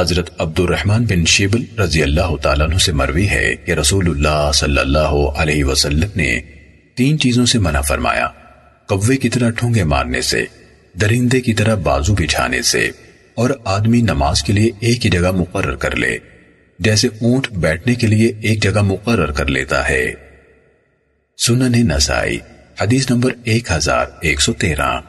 حضرت عبد الرحمن بن شیبل رضی اللہ تعالیٰ عنہ سے مروی ہے کہ رسول اللہ صلی اللہ علیہ وسلم نے تین چیزوں سے منع فرمایا۔ کوے کی طرح ٹھونگے مارنے سے، درندے کی طرح بازو بچھانے سے، اور آدمی نماز کے لیے ایک ہی جگہ مقرر کر لے، جیسے اونٹ بیٹھنے کے لیے ایک جگہ مقرر کر لیتا ہے۔ سنن نسائی، حدیث نمبر ایک ہزار ایک سو تیرہ۔